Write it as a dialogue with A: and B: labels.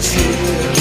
A: tears